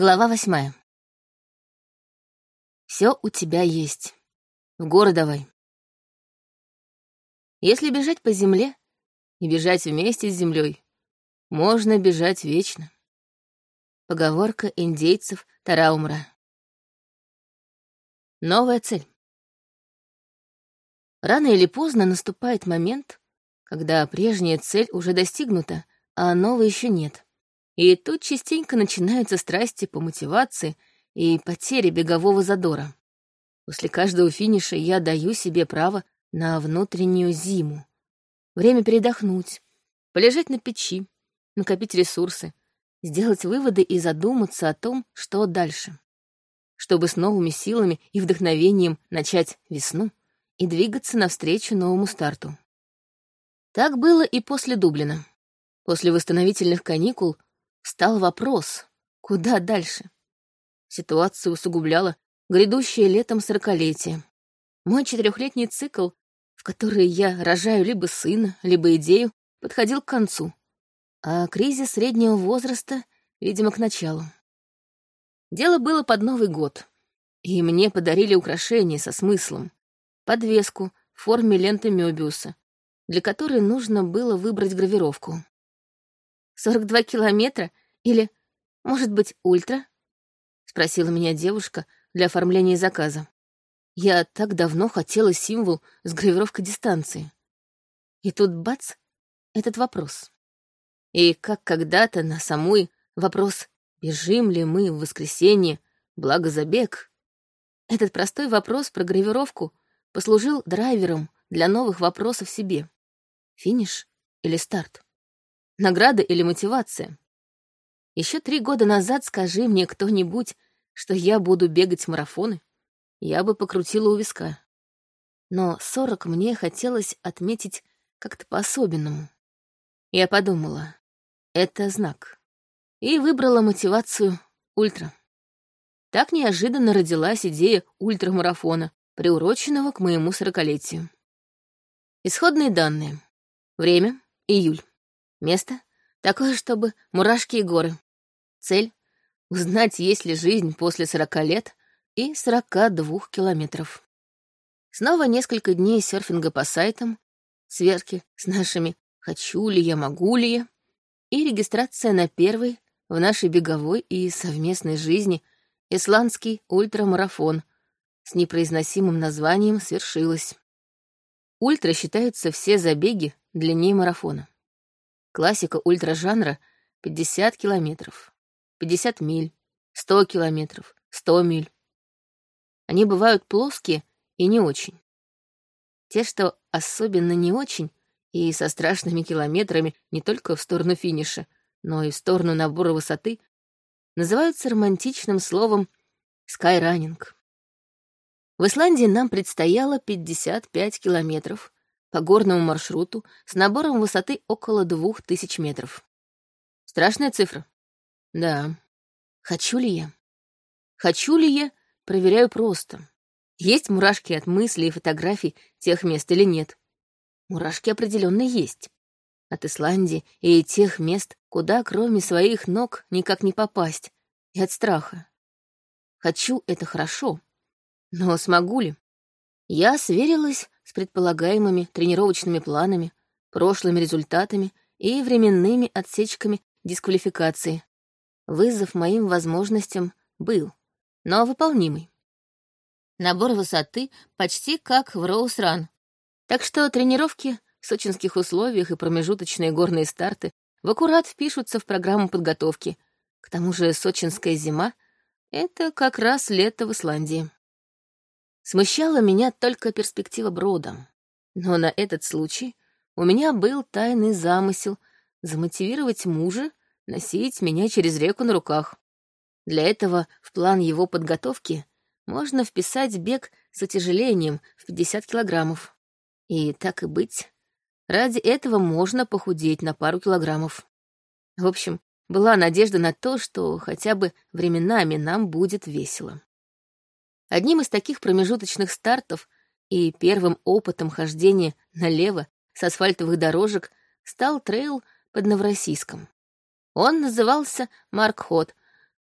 Глава восьмая. Все у тебя есть. В горы давай. Если бежать по земле и бежать вместе с землей, можно бежать вечно. Поговорка индейцев Тараумра. Новая цель. Рано или поздно наступает момент, когда прежняя цель уже достигнута, а новой еще нет. И тут частенько начинаются страсти по мотивации и потери бегового задора. После каждого финиша я даю себе право на внутреннюю зиму. Время передохнуть, полежать на печи, накопить ресурсы, сделать выводы и задуматься о том, что дальше. Чтобы с новыми силами и вдохновением начать весну и двигаться навстречу новому старту. Так было и после Дублина. После восстановительных каникул Стал вопрос, куда дальше? Ситуацию усугубляло грядущее летом сорокалетие. Мой четырехлетний цикл, в который я рожаю либо сына, либо идею, подходил к концу, а кризис среднего возраста, видимо, к началу. Дело было под Новый год, и мне подарили украшение со смыслом, подвеску в форме ленты Мёбиуса, для которой нужно было выбрать гравировку. 42 километра или, может быть, ультра?» — спросила меня девушка для оформления заказа. Я так давно хотела символ с гравировкой дистанции. И тут бац, этот вопрос. И как когда-то на самой вопрос, бежим ли мы в воскресенье, благо забег. Этот простой вопрос про гравировку послужил драйвером для новых вопросов себе. Финиш или старт? Награда или мотивация? Еще три года назад скажи мне кто-нибудь, что я буду бегать марафоны, я бы покрутила у виска. Но сорок мне хотелось отметить как-то по-особенному. Я подумала, это знак. И выбрала мотивацию ультра. Так неожиданно родилась идея ультрамарафона, приуроченного к моему сорокалетию. Исходные данные. Время — июль. Место — такое, чтобы мурашки и горы. Цель — узнать, есть ли жизнь после сорока лет и сорока двух километров. Снова несколько дней серфинга по сайтам, сверки с нашими «хочу ли я, могу ли я» и регистрация на первый в нашей беговой и совместной жизни исландский ультрамарафон с непроизносимым названием свершилась. Ультра считаются все забеги длиннее марафона. Классика ультражанра — 50 километров, 50 миль, 100 километров, 100 миль. Они бывают плоские и не очень. Те, что особенно не очень, и со страшными километрами не только в сторону финиша, но и в сторону набора высоты, называются романтичным словом «скайранинг». В Исландии нам предстояло 55 километров, по горному маршруту с набором высоты около двух тысяч метров. Страшная цифра? Да. Хочу ли я? Хочу ли я? Проверяю просто. Есть мурашки от мыслей и фотографий тех мест или нет? Мурашки определенно есть. От Исландии и тех мест, куда кроме своих ног никак не попасть, и от страха. Хочу — это хорошо, но смогу ли? Я сверилась с предполагаемыми тренировочными планами, прошлыми результатами и временными отсечками дисквалификации. Вызов моим возможностям был, но выполнимый. Набор высоты почти как в Роусран. Так что тренировки в сочинских условиях и промежуточные горные старты в аккурат впишутся в программу подготовки. К тому же сочинская зима — это как раз лето в Исландии. Смущала меня только перспектива брода. Но на этот случай у меня был тайный замысел замотивировать мужа носить меня через реку на руках. Для этого в план его подготовки можно вписать бег с утяжелением в 50 килограммов. И так и быть, ради этого можно похудеть на пару килограммов. В общем, была надежда на то, что хотя бы временами нам будет весело. Одним из таких промежуточных стартов и первым опытом хождения налево с асфальтовых дорожек стал трейл под Новороссийском. Он назывался Маркхот,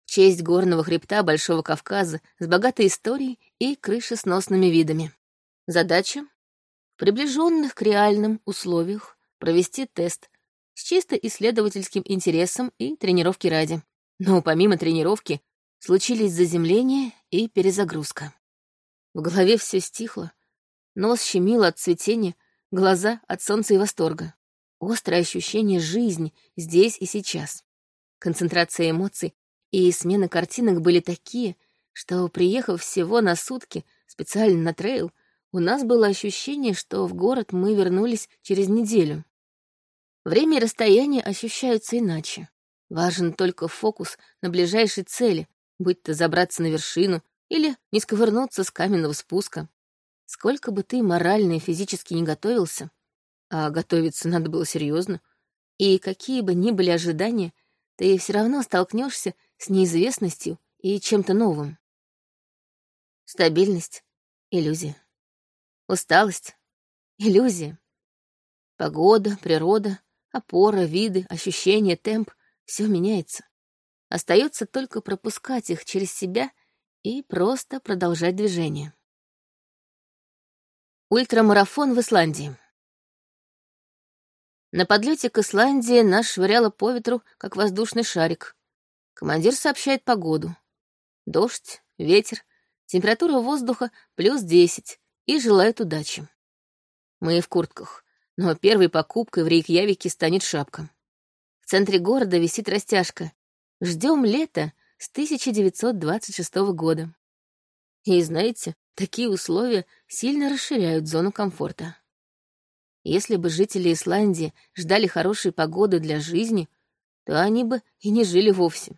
в честь горного хребта Большого Кавказа с богатой историей и крышесносными видами. Задача — в приближенных к реальным условиях провести тест с чисто исследовательским интересом и тренировки ради. Но помимо тренировки случились заземление и перезагрузка. В голове все стихло, нос щемило от цветения, глаза от солнца и восторга. Острое ощущение жизни здесь и сейчас. Концентрация эмоций и смена картинок были такие, что, приехав всего на сутки специально на трейл, у нас было ощущение, что в город мы вернулись через неделю. Время и расстояние ощущаются иначе. Важен только фокус на ближайшей цели, будь то забраться на вершину или не сковырнуться с каменного спуска. Сколько бы ты морально и физически не готовился, а готовиться надо было серьезно, и какие бы ни были ожидания, ты все равно столкнешься с неизвестностью и чем-то новым. Стабильность — иллюзия. Усталость — иллюзия. Погода, природа, опора, виды, ощущения, темп — все меняется. Остается только пропускать их через себя и просто продолжать движение. Ультрамарафон в Исландии. На подлете к Исландии нас швыряло по ветру, как воздушный шарик. Командир сообщает погоду. Дождь, ветер, температура воздуха плюс 10 и желает удачи. Мы в куртках, но первой покупкой в Рейкьявике станет шапка. В центре города висит растяжка. Ждем лета с 1926 года. И знаете, такие условия сильно расширяют зону комфорта. Если бы жители Исландии ждали хорошей погоды для жизни, то они бы и не жили вовсе.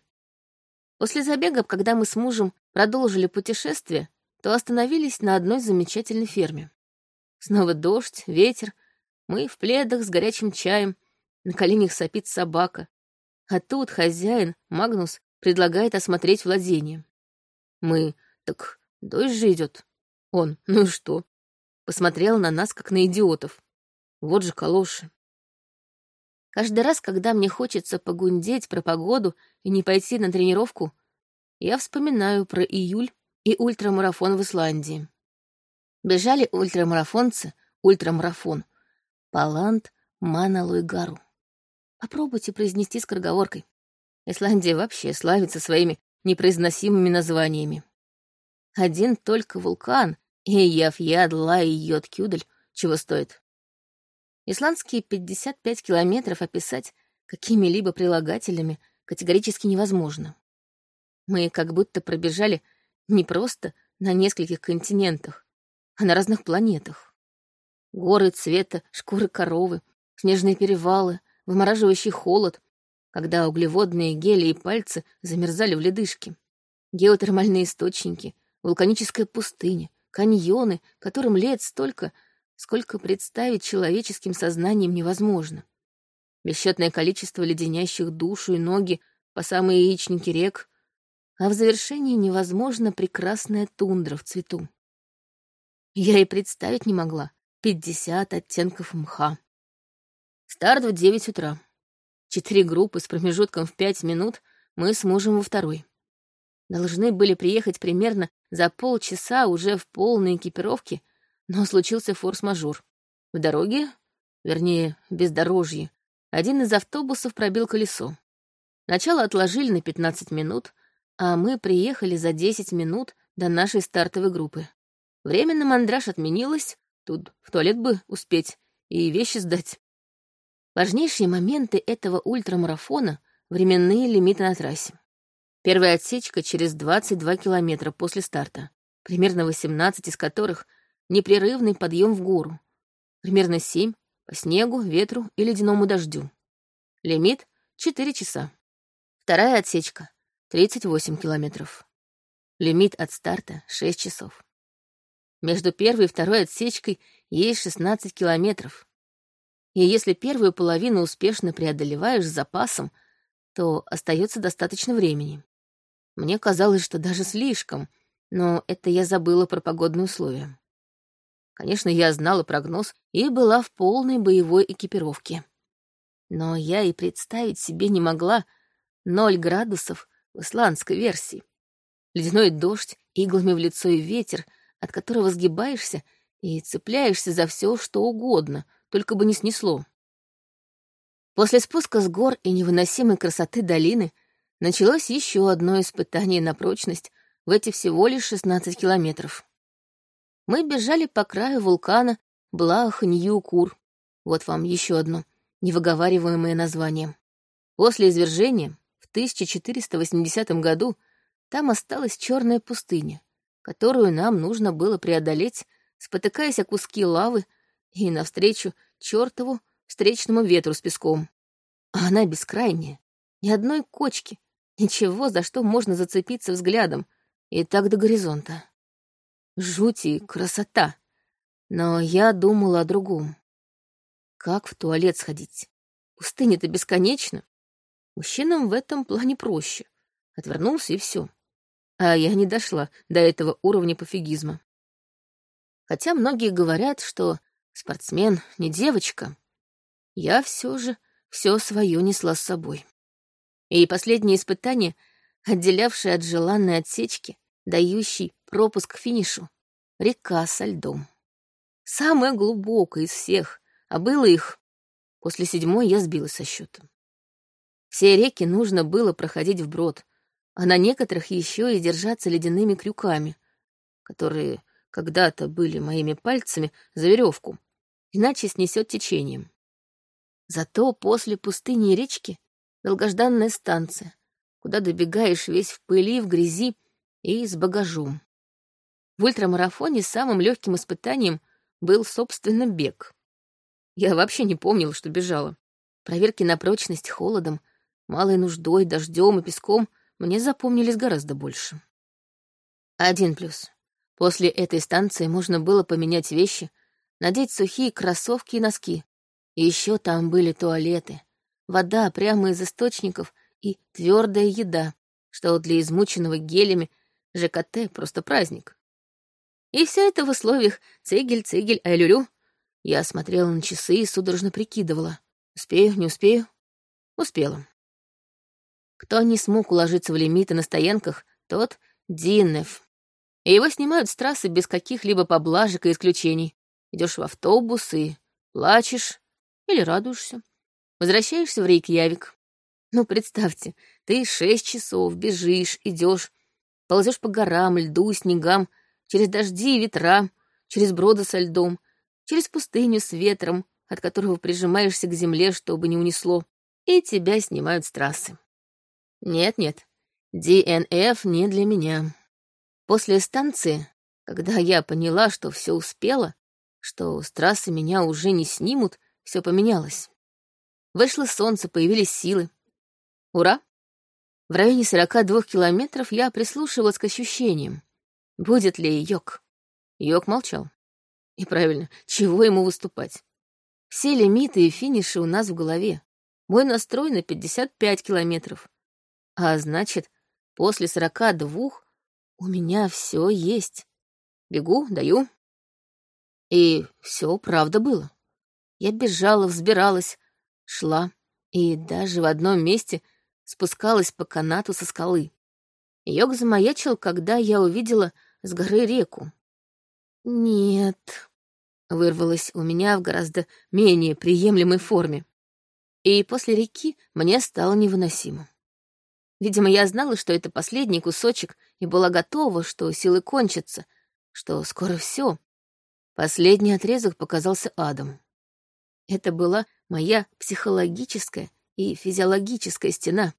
После забега, когда мы с мужем продолжили путешествие, то остановились на одной замечательной ферме. Снова дождь, ветер, мы в пледах с горячим чаем, на коленях сопит собака. А тут хозяин, Магнус, предлагает осмотреть владение. Мы, так дождь же идет. Он, ну что? Посмотрел на нас, как на идиотов. Вот же калоши. Каждый раз, когда мне хочется погундеть про погоду и не пойти на тренировку, я вспоминаю про июль и ультрамарафон в Исландии. Бежали ультрамарафонцы, ультрамарафон, Палант Маналуйгару. Попробуйте произнести скороговоркой. Исландия вообще славится своими непроизносимыми названиями. Один только вулкан Эйяфьяд Лай Йод Кюдель чего стоит. Исландские 55 километров описать какими-либо прилагательными категорически невозможно. Мы как будто пробежали не просто на нескольких континентах, а на разных планетах. Горы цвета, шкуры коровы, снежные перевалы, вымораживающий холод, когда углеводные гели и пальцы замерзали в ледышке, геотермальные источники, вулканическая пустыня, каньоны, которым лет столько, сколько представить человеческим сознанием невозможно. Бесчетное количество леденящих душу и ноги по самые яичники рек, а в завершении невозможно прекрасная тундра в цвету. Я и представить не могла. Пятьдесят оттенков мха. Старт в девять утра. Четыре группы с промежутком в пять минут мы с мужем во второй. Должны были приехать примерно за полчаса уже в полной экипировке — но случился форс-мажор. В дороге, вернее, бездорожье, один из автобусов пробил колесо. Начало отложили на 15 минут, а мы приехали за 10 минут до нашей стартовой группы. Временно мандраж отменилось, тут в туалет бы успеть и вещи сдать. Важнейшие моменты этого ультрамарафона — временные лимиты на трассе. Первая отсечка через 22 километра после старта, примерно 18 из которых непрерывный подъем в гору. Примерно семь по снегу, ветру и ледяному дождю. Лимит — 4 часа. Вторая отсечка — 38 километров. Лимит от старта — 6 часов. Между первой и второй отсечкой есть 16 километров. И если первую половину успешно преодолеваешь с запасом, то остается достаточно времени. Мне казалось, что даже слишком, но это я забыла про погодные условия. Конечно, я знала прогноз и была в полной боевой экипировке. Но я и представить себе не могла ноль градусов в исландской версии. Ледяной дождь, иглами в лицо и ветер, от которого сгибаешься и цепляешься за все, что угодно, только бы не снесло. После спуска с гор и невыносимой красоты долины началось еще одно испытание на прочность в эти всего лишь 16 километров. Мы бежали по краю вулкана Блах-Нью-Кур. Вот вам еще одно невыговариваемое название. После извержения в 1480 году там осталась черная пустыня, которую нам нужно было преодолеть, спотыкаясь о куски лавы и навстречу чертову встречному ветру с песком. А она бескрайняя, ни одной кочки, ничего, за что можно зацепиться взглядом, и так до горизонта. Жуть и красота. Но я думала о другом. Как в туалет сходить? Пустыня-то бесконечна. Мужчинам в этом плане проще. Отвернулся и все. А я не дошла до этого уровня пофигизма. Хотя многие говорят, что спортсмен не девочка, я все же все свое несла с собой. И последнее испытание, отделявшее от желанной отсечки, дающий пропуск к финишу, река со льдом. Самая глубокая из всех, а было их. После седьмой я сбилась со счета. Все реки нужно было проходить вброд, а на некоторых еще и держаться ледяными крюками, которые когда-то были моими пальцами за веревку, иначе снесет течением. Зато после пустыни и речки долгожданная станция, куда добегаешь весь в пыли, в грязи и с багажом. В ультрамарафоне самым легким испытанием был, собственно, бег. Я вообще не помнила, что бежала. Проверки на прочность холодом, малой нуждой, дождем и песком мне запомнились гораздо больше. Один плюс. После этой станции можно было поменять вещи, надеть сухие кроссовки и носки, еще там были туалеты, вода прямо из источников и твердая еда, что для измученного гелями ЖКТ просто праздник. И все это в условиях цигель, цигель, айлюлю. Я смотрела на часы и судорожно прикидывала. Успею, не успею? Успела. Кто не смог уложиться в лимиты на стоянках, тот — Динев. И его снимают с трассы без каких-либо поблажек и исключений. Идешь в автобус и плачешь, или радуешься. Возвращаешься в Рейкьявик. Ну, представьте, ты шесть часов бежишь, идешь, ползешь по горам, льду, снегам, через дожди и ветра, через броды со льдом, через пустыню с ветром, от которого прижимаешься к земле, чтобы не унесло, и тебя снимают с трассы. Нет-нет, ДНФ не для меня. После станции, когда я поняла, что все успела, что с трассы меня уже не снимут, все поменялось. Вышло солнце, появились силы. Ура! В районе 42 километров я прислушивалась к ощущениям. Будет ли Йок? Йок молчал. И правильно, чего ему выступать? Все лимиты и финиши у нас в голове. Мой настрой на 55 километров. А значит, после 42 у меня все есть. Бегу, даю. И все правда было. Я бежала, взбиралась, шла и даже в одном месте спускалась по канату со скалы. Йог замаячил, когда я увидела с горы реку. «Нет», — вырвалось у меня в гораздо менее приемлемой форме. И после реки мне стало невыносимо. Видимо, я знала, что это последний кусочек, и была готова, что силы кончатся, что скоро все. Последний отрезок показался адом. Это была моя психологическая и физиологическая стена.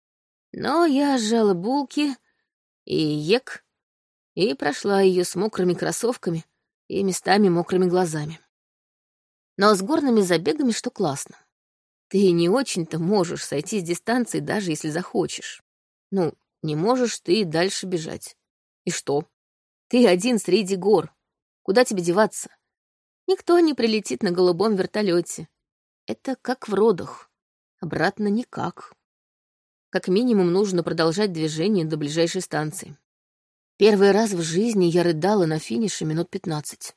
Но я сжала булки и ек, и прошла ее с мокрыми кроссовками и местами мокрыми глазами. Но с горными забегами что классно. Ты не очень-то можешь сойти с дистанции, даже если захочешь. Ну, не можешь ты дальше бежать. И что? Ты один среди гор. Куда тебе деваться? Никто не прилетит на голубом вертолете. Это как в родах. Обратно никак. Как минимум нужно продолжать движение до ближайшей станции. Первый раз в жизни я рыдала на финише минут пятнадцать.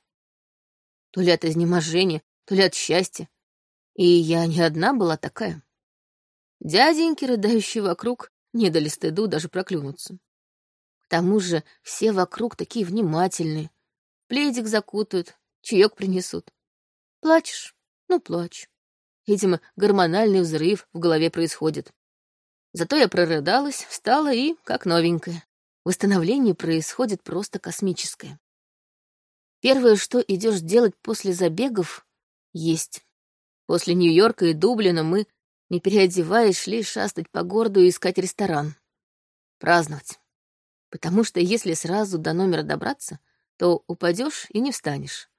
То ли от изнеможения, то ли от счастья. И я не одна была такая. Дяденьки, рыдающие вокруг, не дали стыду даже проклюнуться. К тому же все вокруг такие внимательные. Пледик закутают, чаек принесут. Плачешь? Ну, плачь. Видимо, гормональный взрыв в голове происходит. Зато я прорыдалась, встала и как новенькая. Восстановление происходит просто космическое. Первое, что идешь делать после забегов — есть. После Нью-Йорка и Дублина мы, не переодеваясь, шли шастать по городу и искать ресторан. Праздновать. Потому что если сразу до номера добраться, то упадешь и не встанешь.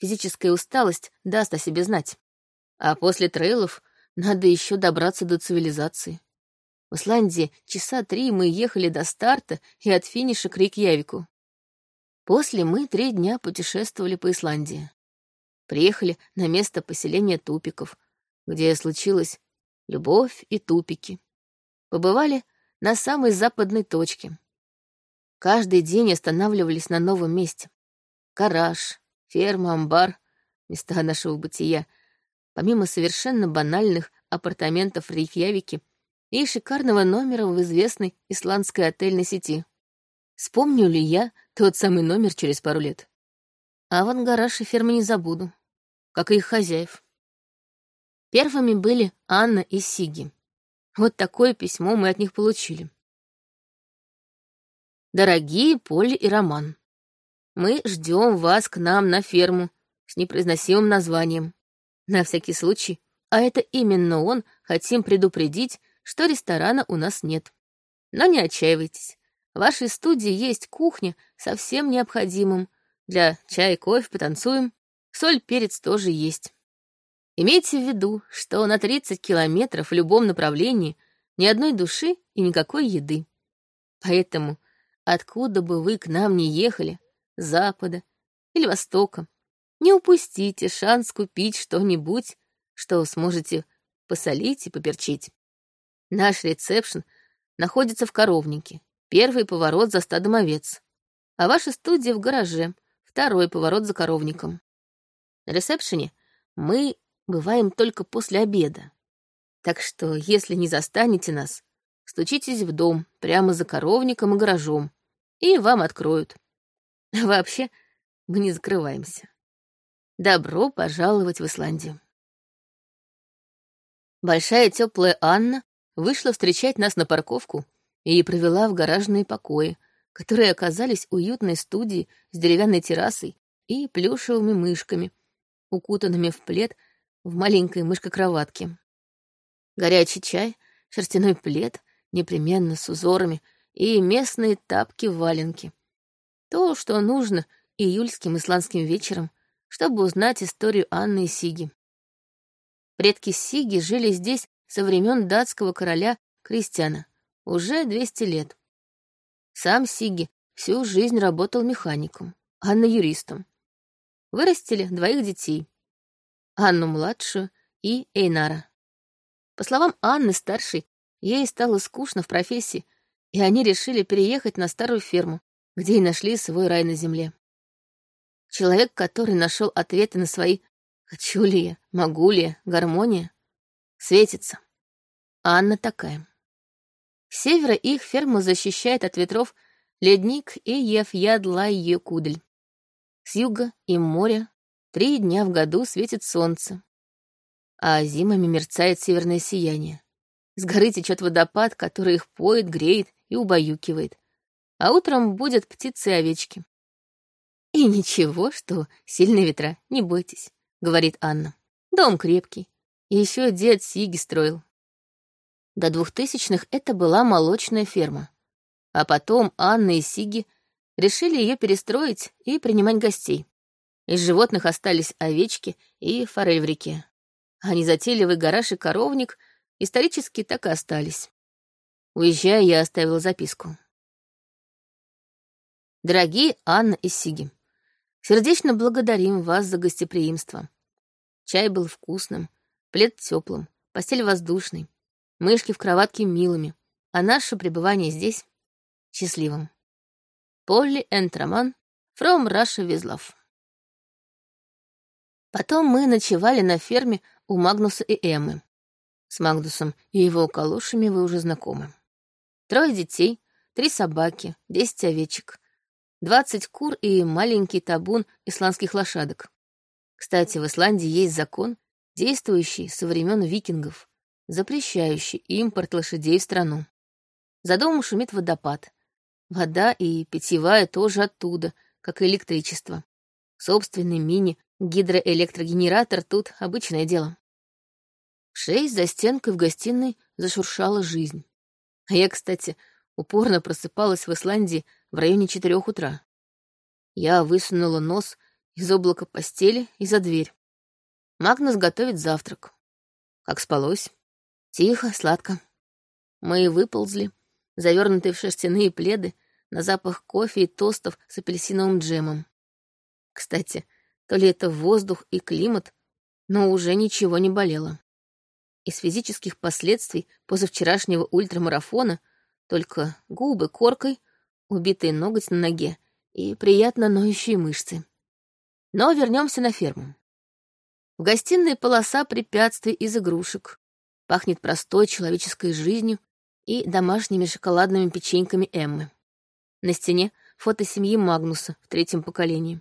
Физическая усталость даст о себе знать. А после трейлов надо еще добраться до цивилизации. В Исландии часа три мы ехали до старта и от финиша к Рейкьявику. После мы три дня путешествовали по Исландии. Приехали на место поселения тупиков, где случилась любовь и тупики. Побывали на самой западной точке. Каждый день останавливались на новом месте. Гараж, ферма, амбар, места нашего бытия, помимо совершенно банальных апартаментов в и шикарного номера в известной исландской отельной сети. Вспомню ли я тот самый номер через пару лет? А вон гараж и фермы не забуду, как и их хозяев. Первыми были Анна и Сиги. Вот такое письмо мы от них получили. Дорогие Полли и Роман, мы ждем вас к нам на ферму с непроизносимым названием. На всякий случай, а это именно он, хотим предупредить, что ресторана у нас нет. Но не отчаивайтесь. В вашей студии есть кухня со всем необходимым. Для чая, кофе, потанцуем. Соль, перец тоже есть. Имейте в виду, что на 30 километров в любом направлении ни одной души и никакой еды. Поэтому, откуда бы вы к нам ни ехали, запада или востока, не упустите шанс купить что-нибудь, что сможете посолить и поперчить. Наш ресепшн находится в коровнике, первый поворот за стадом овец, а ваша студия в гараже, второй поворот за коровником. На ресепшене мы бываем только после обеда. Так что, если не застанете нас, стучитесь в дом прямо за коровником и гаражом, и вам откроют. Вообще, мы не закрываемся. Добро пожаловать в Исландию. Большая теплая Анна вышла встречать нас на парковку и провела в гаражные покои, которые оказались уютной студией с деревянной террасой и плюшевыми мышками, укутанными в плед в маленькой мышкокроватке. Горячий чай, шерстяной плед, непременно с узорами, и местные тапки-валенки. То, что нужно июльским исландским вечером, чтобы узнать историю Анны и Сиги. Предки Сиги жили здесь со времен датского короля Кристиана, уже 200 лет. Сам Сиги всю жизнь работал механиком, Анна юристом. Вырастили двоих детей. Анну младшую и Эйнара. По словам Анны старшей, ей стало скучно в профессии, и они решили переехать на старую ферму, где и нашли свой рай на земле. Человек, который нашел ответы на свои «хочу ли я», «могу ли я», «гармония», светится. Анна такая. С севера их ферму защищает от ветров ледник и Евьядла кудель. С юга и моря три дня в году светит солнце, а зимами мерцает северное сияние. С горы течет водопад, который их поет, греет и убаюкивает. А утром будет птицы и овечки. «И ничего, что сильные ветра, не бойтесь», — говорит Анна. «Дом крепкий, еще дед Сиги строил. До двухтысячных это была молочная ферма. А потом Анна и Сиги решили ее перестроить и принимать гостей. Из животных остались овечки и форель в реке. А незатейливый гараж и коровник исторически так и остались. Уезжая, я оставила записку. Дорогие Анна и Сиги, сердечно благодарим вас за гостеприимство. Чай был вкусным, Плед теплым, постель воздушной, мышки в кроватке милыми, а наше пребывание здесь — счастливым. Полли энд Роман from Russia with. Потом мы ночевали на ферме у Магнуса и Эммы. С Магнусом и его калошами вы уже знакомы. Трое детей, три собаки, десять овечек, двадцать кур и маленький табун исландских лошадок. Кстати, в Исландии есть закон, действующий со времен викингов, запрещающий импорт лошадей в страну. За домом шумит водопад. Вода и питьевая тоже оттуда, как и электричество. Собственный мини-гидроэлектрогенератор тут обычное дело. Шесть за стенкой в гостиной зашуршала жизнь. А я, кстати, упорно просыпалась в Исландии в районе четырех утра. Я высунула нос из облака постели и за дверь. Магнус готовит завтрак. Как спалось? Тихо, сладко. Мы выползли, завернутые в шерстяные пледы, на запах кофе и тостов с апельсиновым джемом. Кстати, то ли это воздух и климат, но уже ничего не болело. Из физических последствий позавчерашнего ультрамарафона только губы коркой, убитый ноготь на ноге и приятно ноющие мышцы. Но вернемся на ферму. В гостиной полоса препятствий из игрушек. Пахнет простой человеческой жизнью и домашними шоколадными печеньками Эммы. На стене фото семьи Магнуса в третьем поколении.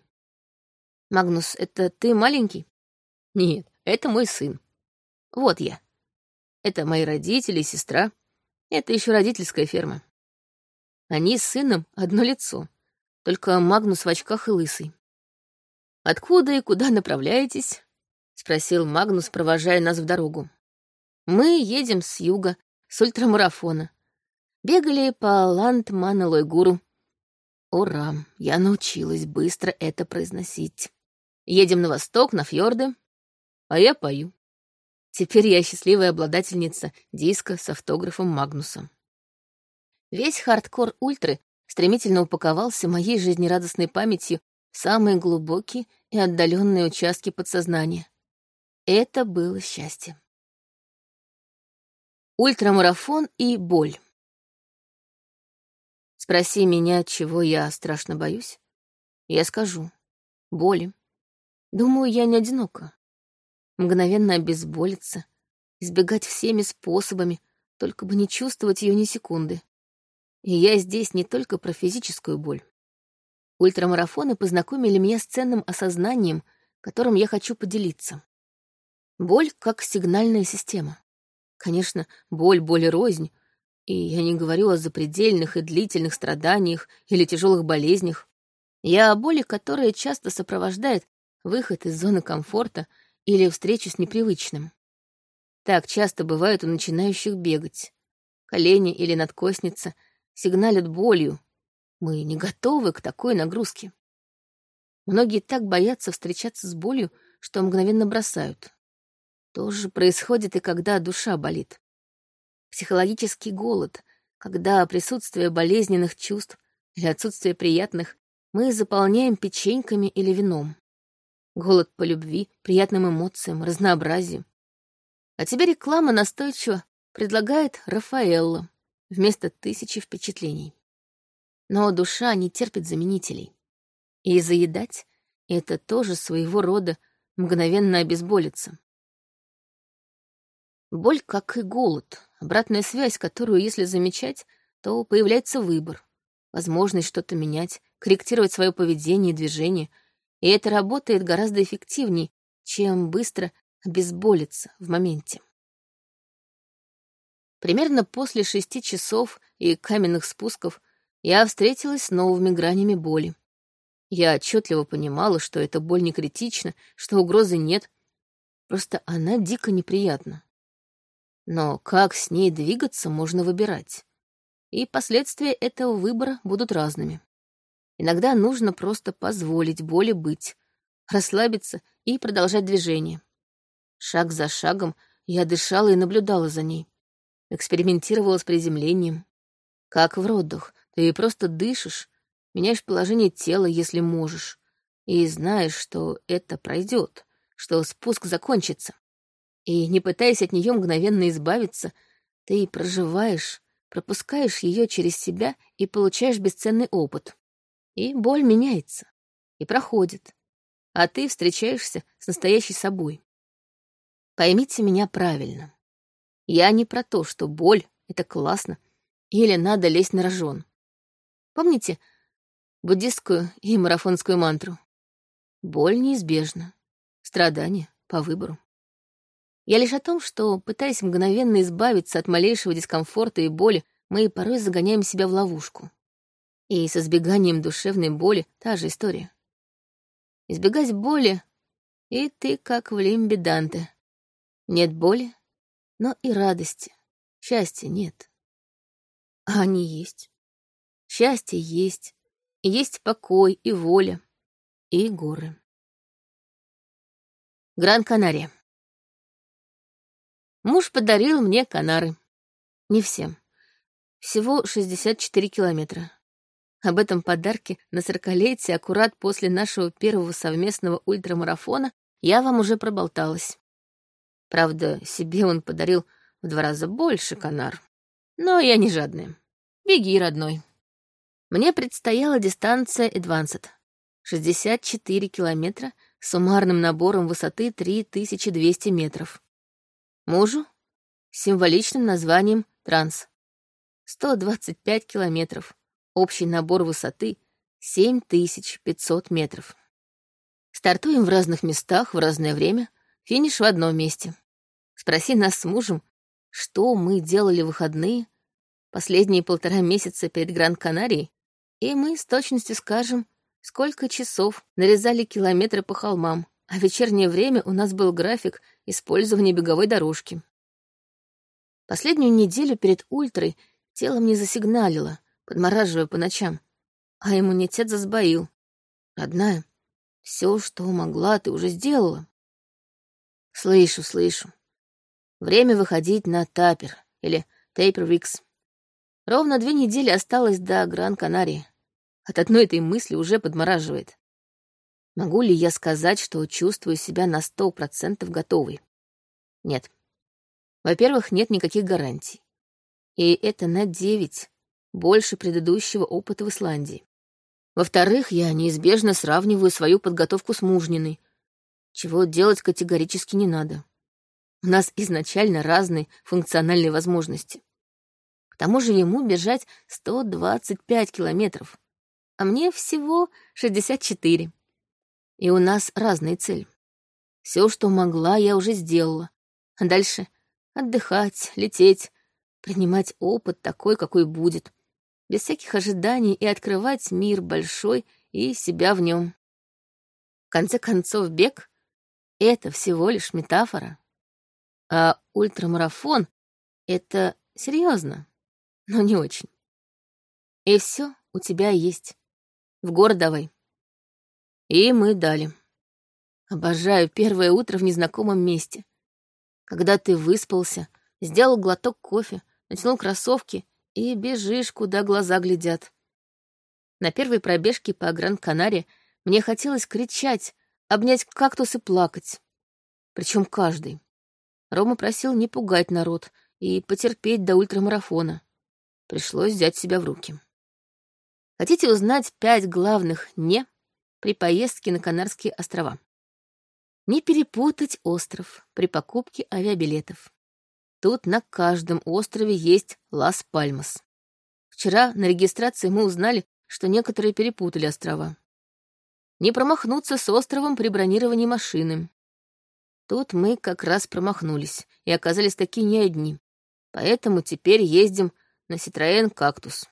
«Магнус, это ты маленький?» «Нет, это мой сын. Вот я. Это мои родители сестра. Это еще родительская ферма. Они с сыном одно лицо, только Магнус в очках и лысый. «Откуда и куда направляетесь?» — спросил Магнус, провожая нас в дорогу. «Мы едем с юга, с ультрамарафона. Бегали по Ландманналойгару. Ура, я научилась быстро это произносить. Едем на восток, на фьорды, а я пою. Теперь я счастливая обладательница диска с автографом Магнуса. Весь хардкор ультры стремительно упаковался моей жизнерадостной памятью в самые глубокие и отдаленные участки подсознания. Это было счастье. Ультрамарафон и боль. Спроси меня, чего я страшно боюсь. Я скажу. Боли. Думаю, я не одинока мгновенно обезболиться, избегать всеми способами, только бы не чувствовать ее ни секунды. И я здесь не только про физическую боль. Ультрамарафоны познакомили меня с ценным осознанием, которым я хочу поделиться. Боль как сигнальная система. Конечно, боль, боль и рознь, и я не говорю о запредельных и длительных страданиях или тяжелых болезнях. Я о боли, которая часто сопровождает выход из зоны комфорта или встречу с непривычным. Так часто бывает у начинающих бегать. Колени или надкосница сигналят болью. Мы не готовы к такой нагрузке. Многие так боятся встречаться с болью, что мгновенно бросают. То же происходит и когда душа болит. Психологический голод, когда присутствие болезненных чувств или отсутствие приятных мы заполняем печеньками или вином голод по любви, приятным эмоциям, разнообразию. А тебе реклама настойчиво предлагает Рафаэлло вместо тысячи впечатлений. Но душа не терпит заменителей. И заедать — это тоже своего рода мгновенно обезболиться. Боль, как и голод, обратная связь, которую, если замечать, то появляется выбор, возможность что-то менять, корректировать свое поведение и движение — и это работает гораздо эффективнее, чем быстро обезболиться в моменте. Примерно после шести часов и каменных спусков я встретилась с новыми гранями боли. Я отчетливо понимала, что эта боль не критична, что угрозы нет, просто она дико неприятна. Но как с ней двигаться, можно выбирать. И последствия этого выбора будут разными. Иногда нужно просто позволить боли быть, расслабиться и продолжать движение. Шаг за шагом я дышала и наблюдала за ней. Экспериментировала с приземлением. Как в родах, ты просто дышишь, меняешь положение тела, если можешь, и знаешь, что это пройдет, что спуск закончится. И не пытаясь от нее мгновенно избавиться, ты проживаешь, пропускаешь ее через себя и получаешь бесценный опыт. И боль меняется, и проходит, а ты встречаешься с настоящей собой. Поймите меня правильно. Я не про то, что боль — это классно, или надо лезть на рожон. Помните буддистскую и марафонскую мантру? Боль неизбежна, страдания по выбору. Я лишь о том, что, пытаясь мгновенно избавиться от малейшего дискомфорта и боли, мы порой загоняем себя в ловушку. И с избеганием душевной боли та же история. Избегать боли, и ты как в лимбе Данте. Нет боли, но и радости, счастья нет. А они есть. Счастье есть, и есть покой и воля, и горы. Гран-Канария. Муж подарил мне Канары. Не всем. Всего 64 километра. Об этом подарке на сорокалетие, аккурат после нашего первого совместного ультрамарафона, я вам уже проболталась. Правда, себе он подарил в два раза больше канар. Но я не жадная. Беги, родной. Мне предстояла дистанция Advanced. 64 километра с суммарным набором высоты 3200 метров. Мужу — символичным названием «Транс». 125 километров Общий набор высоты — 7500 метров. Стартуем в разных местах в разное время, финиш в одном месте. Спроси нас с мужем, что мы делали в выходные, последние полтора месяца перед Гранд-Канарией, и мы с точностью скажем, сколько часов нарезали километры по холмам, а в вечернее время у нас был график использования беговой дорожки. Последнюю неделю перед ультрой тело мне засигналило, подмораживая по ночам. А иммунитет засбоил. Родная, все, что могла, ты уже сделала. Слышу, слышу. Время выходить на тапер или тейпер викс. Ровно две недели осталось до Гран-Канарии. От одной этой мысли уже подмораживает. Могу ли я сказать, что чувствую себя на сто процентов готовой? Нет. Во-первых, нет никаких гарантий. И это на девять, больше предыдущего опыта в Исландии. Во-вторых, я неизбежно сравниваю свою подготовку с мужниной, чего делать категорически не надо. У нас изначально разные функциональные возможности. К тому же ему бежать 125 километров, а мне всего 64. И у нас разные цели. Все, что могла, я уже сделала. А дальше отдыхать, лететь, принимать опыт такой, какой будет, без всяких ожиданий и открывать мир большой и себя в нем. В конце концов, бег — это всего лишь метафора. А ультрамарафон — это серьезно, но не очень. И все у тебя есть. В город давай. И мы дали. Обожаю первое утро в незнакомом месте. Когда ты выспался, сделал глоток кофе, натянул кроссовки и бежишь, куда глаза глядят. На первой пробежке по Гран-Канаре мне хотелось кричать, обнять кактус и плакать. Причем каждый. Рома просил не пугать народ и потерпеть до ультрамарафона. Пришлось взять себя в руки. Хотите узнать пять главных «не» при поездке на Канарские острова? Не перепутать остров при покупке авиабилетов. Тут на каждом острове есть Лас-Пальмас. Вчера на регистрации мы узнали, что некоторые перепутали острова. Не промахнуться с островом при бронировании машины. Тут мы как раз промахнулись и оказались такие не одни. Поэтому теперь ездим на Citroёn Кактус.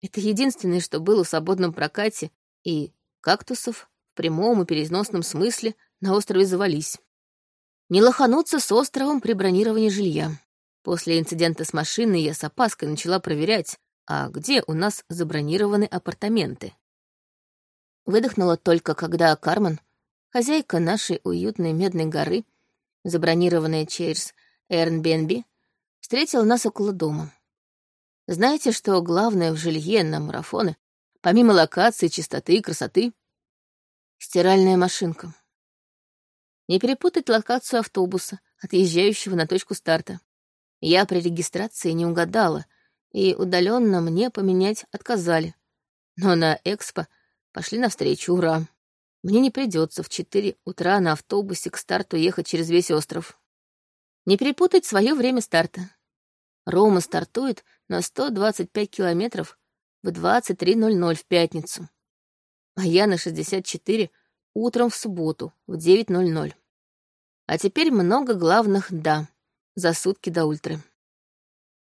Это единственное, что было в свободном прокате, и кактусов в прямом и переносном смысле на острове завались. Не лохануться с островом при бронировании жилья. После инцидента с машиной я с опаской начала проверять, а где у нас забронированы апартаменты. Выдохнула только, когда Кармен, хозяйка нашей уютной Медной горы, забронированная через Airbnb, встретила нас около дома. Знаете, что главное в жилье на марафоны, помимо локации, чистоты и красоты? Стиральная машинка. Не перепутать локацию автобуса, отъезжающего на точку старта. Я при регистрации не угадала, и удаленно мне поменять отказали. Но на экспо пошли навстречу, ура. Мне не придется в 4 утра на автобусе к старту ехать через весь остров. Не перепутать свое время старта. Рома стартует на 125 километров в 23.00 в пятницу, а я на 64 утром в субботу в 9.00. А теперь много главных «да» за сутки до ультры.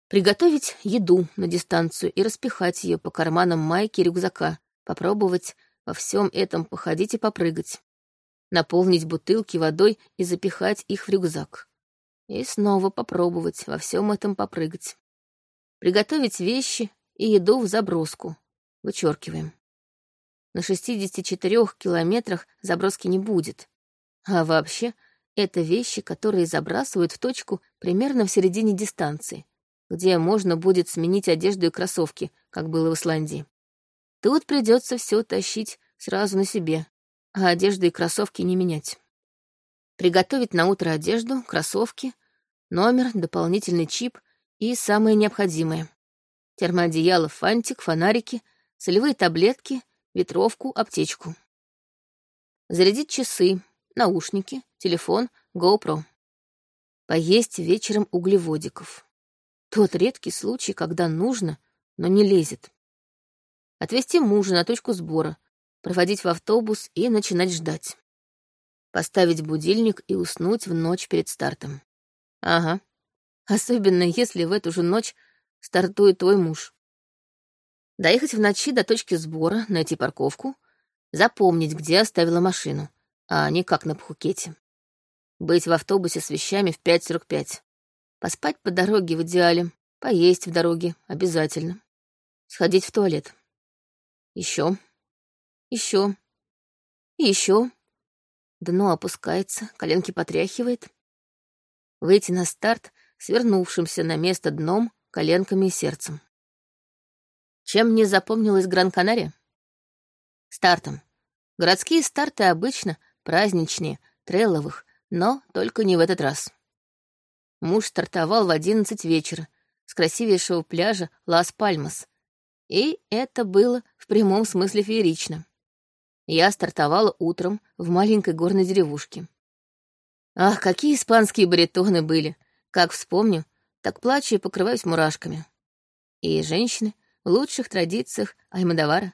Приготовить еду на дистанцию и распихать ее по карманам майки рюкзака, попробовать во всем этом походить и попрыгать. Наполнить бутылки водой и запихать их в рюкзак. И снова попробовать во всем этом попрыгать. Приготовить вещи и еду в заброску. Вычеркиваем. На 64 километрах заброски не будет. А вообще, это вещи, которые забрасывают в точку примерно в середине дистанции, где можно будет сменить одежду и кроссовки, как было в Исландии. Тут придется все тащить сразу на себе, а одежду и кроссовки не менять. Приготовить на утро одежду, кроссовки, номер, дополнительный чип и самое необходимое. Термоодеяло, фантик, фонарики, солевые таблетки, ветровку, аптечку. Зарядить часы, наушники, телефон, GoPro. Поесть вечером углеводиков. Тот редкий случай, когда нужно, но не лезет. Отвезти мужа на точку сбора, проводить в автобус и начинать ждать. Поставить будильник и уснуть в ночь перед стартом. Ага. Особенно если в эту же ночь стартует твой муж. Доехать в ночи до точки сбора, найти парковку, запомнить, где оставила машину, а не как на Пхукете. Быть в автобусе с вещами в 5.45. Поспать по дороге в идеале, поесть в дороге обязательно. Сходить в туалет. Еще. Еще. Еще. Дно опускается, коленки потряхивает. Выйти на старт, свернувшимся на место дном, коленками и сердцем. Чем мне запомнилась Гран-Канария? Стартом. Городские старты обычно праздничнее, трейловых, но только не в этот раз. Муж стартовал в одиннадцать вечера с красивейшего пляжа Лас-Пальмас, и это было в прямом смысле феерично. Я стартовала утром в маленькой горной деревушке. Ах, какие испанские баритоны были! Как вспомню, так плачу и покрываюсь мурашками. И женщины — в лучших традициях Альмадовара,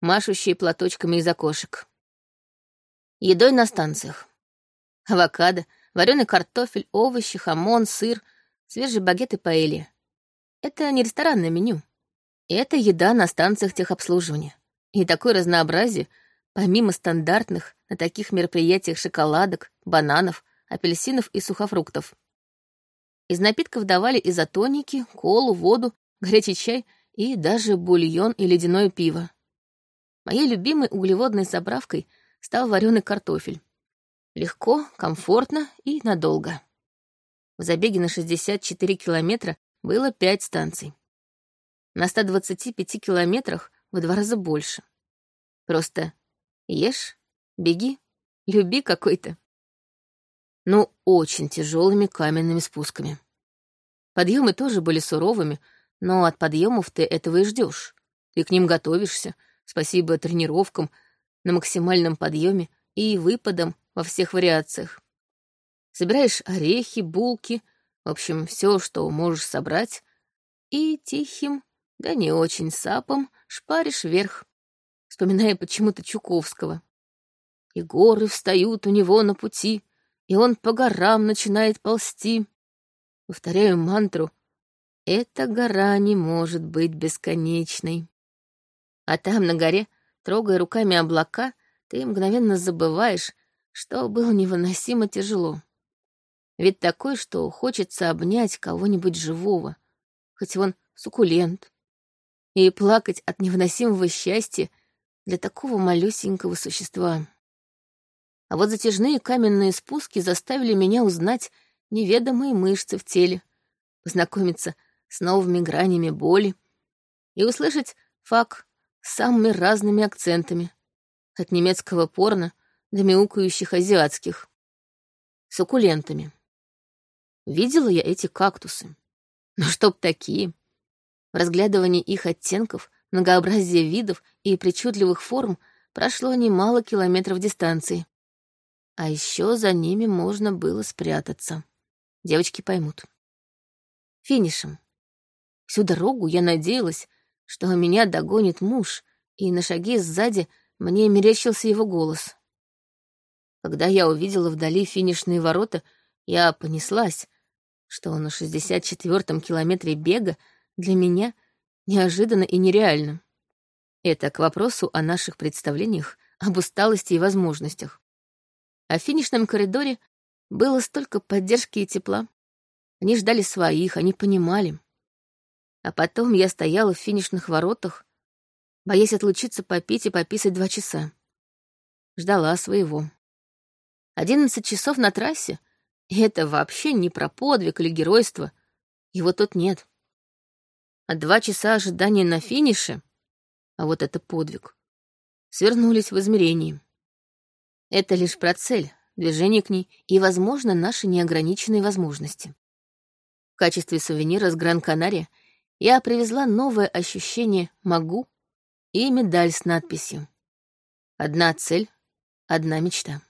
машущие платочками из окошек. Едой на станциях. Авокадо, вареный картофель, овощи, хамон, сыр, свежий багет и паэлья. Это не ресторанное меню. Это еда на станциях техобслуживания. И такое разнообразие, помимо стандартных на таких мероприятиях шоколадок, бананов, апельсинов и сухофруктов. Из напитков давали изотоники, колу, воду, горячий чай и даже бульон и ледяное пиво. Моей любимой углеводной заправкой стал вареный картофель. Легко, комфортно и надолго. В забеге на 64 километра было 5 станций. На 125 километрах в два раза больше. Просто ешь, беги, люби какой-то. Ну, очень тяжелыми каменными спусками. Подъемы тоже были суровыми, но от подъемов ты этого и ждешь. Ты к ним готовишься, спасибо тренировкам на максимальном подъеме и выпадам во всех вариациях. Собираешь орехи, булки, в общем, все, что можешь собрать, и тихим, да не очень сапом, шпаришь вверх, вспоминая почему-то Чуковского. И горы встают у него на пути, и он по горам начинает ползти. Повторяю мантру эта гора не может быть бесконечной. А там на горе, трогая руками облака, ты мгновенно забываешь, что было невыносимо тяжело. Ведь такой, что хочется обнять кого-нибудь живого, хоть вон суккулент, и плакать от невыносимого счастья для такого малюсенького существа. А вот затяжные каменные спуски заставили меня узнать неведомые мышцы в теле, познакомиться с новыми гранями боли и услышать фак с самыми разными акцентами, от немецкого порно до мяукающих азиатских, суккулентами. Видела я эти кактусы. Но чтоб такие. В разглядывании их оттенков, многообразия видов и причудливых форм прошло немало километров дистанции. А еще за ними можно было спрятаться. Девочки поймут. Финишем. Всю дорогу я надеялась, что меня догонит муж, и на шаге сзади мне мерещился его голос. Когда я увидела вдали финишные ворота, я понеслась, что на 64-м километре бега для меня неожиданно и нереально. Это к вопросу о наших представлениях об усталости и возможностях. А в финишном коридоре было столько поддержки и тепла. Они ждали своих, они понимали. А потом я стояла в финишных воротах, боясь отлучиться попить и пописать два часа. Ждала своего. Одиннадцать часов на трассе — это вообще не про подвиг или геройство. Его тут нет. А два часа ожидания на финише, а вот это подвиг, свернулись в измерении. Это лишь про цель, движение к ней и, возможно, наши неограниченные возможности. В качестве сувенира с Гран-Канария я привезла новое ощущение «могу» и медаль с надписью «Одна цель, одна мечта».